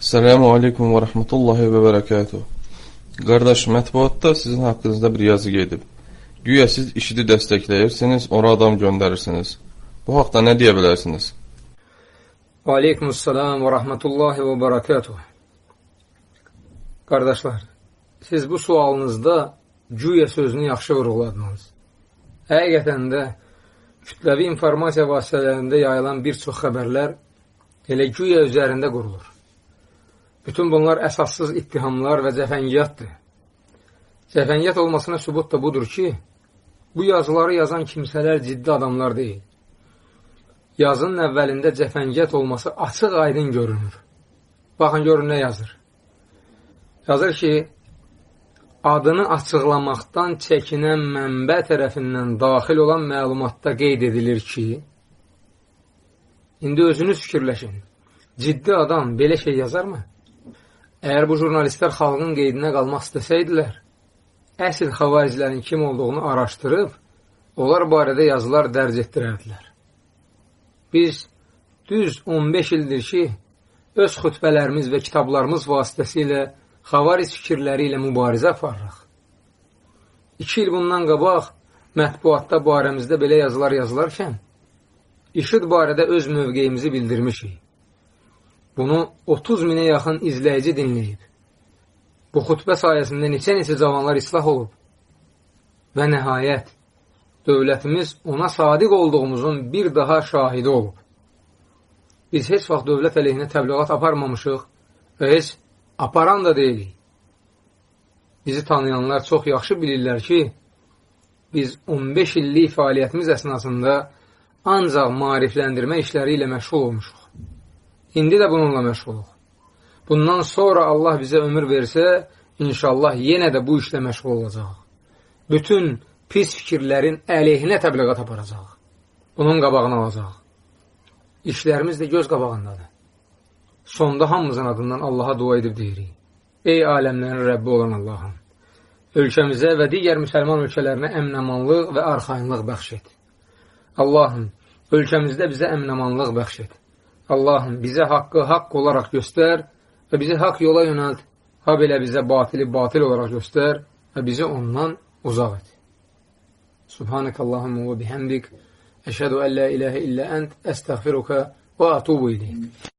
Selamun Aleyküm və Rəhmətullahi və Bərəkatuhu. Qardaş, mətbuatda sizin haqqınızda bir yazı gedib. Güya siz işidi dəstəkləyirsiniz, ora adam göndərirsiniz. Bu haqda nə deyə bilərsiniz? Aleykümselam və Rəhmətullahi və Bərəkatuhu. Qardaşlar, siz bu sualınızda güya sözünü yaxşı vurğuladınız. Həqiqətən də kütləvi informasiya vasitələrində yayılan bir çox xəbərlər elə güya üzərində qurulur. Bütün bunlar əsassız ittihamlar və cəfəngiyyatdır. Cəfəngiyyat olmasına sübut da budur ki, bu yazıları yazan kimsələr ciddi adamlar deyil. Yazının əvvəlində cəfəngiyyat olması açıq aydın görünür. Baxın, görün nə yazır. Yazır ki, adını açıqlamaqdan çəkinən mənbə tərəfindən daxil olan məlumatda qeyd edilir ki, indi özünüz fikirləşin, ciddi adam belə şey yazarmı? Əgər bu jurnalistlər xalqın qeydinə qalmaq istəsəydilər, əsl xavaricilərin kim olduğunu araşdırıb, onlar barədə yazılar dərc etdirərdilər. Biz düz 15 ildir ki, öz xütbələrimiz və kitablarımız vasitəsilə xavaric fikirləri ilə mübarizə aparırıq. İki il bundan qabaq mətbuatda barəmizdə belə yazılar yazılarkən, işid barədə öz mövqeyimizi bildirmişik. Bunu 30 minə yaxın izləyici dinləyib. Bu xutbə sayəsində neçə-neçə cavanlar islah olub. Və nəhayət, dövlətimiz ona sadiq olduğumuzun bir daha şahidi olub. Biz heç vaxt dövlət əleyhinə təbliğat aparmamışıq və heç aparan da deyilik. Bizi tanıyanlar çox yaxşı bilirlər ki, biz 15 illik fəaliyyətimiz əsnasında ancaq marifləndirmə işləri ilə məşğul olmuşuq. İndi də bununla məşğuluq. Bundan sonra Allah bizə ömür versə, inşallah yenə də bu işlə məşğul olacaq. Bütün pis fikirlərin əleyhinə təbliğat aparacaq. Bunun qabağını alacaq. İşlərimiz də göz qabağındadır. Sonda hamımızın adından Allaha dua edib deyirik. Ey aləmlərin Rəbbi olan Allahım! Ölkəmizə və digər müsəlman ölkələrinə əmnəmanlıq və arxayınlıq bəxş et. Allahım, ölkəmizdə bizə əmnəmanlıq bəxş et. Allahım, bizə haqqı haqq olaraq göstər və bizi haqq yola yönəlt. Ha belə bizə batili batil olaraq göstər və bizi ondan uzaq et. Subhanək Allahümə və bihəmdik. Əşhədu ən la iləhə illə ənt əstəğfiruka və atubu iləyik.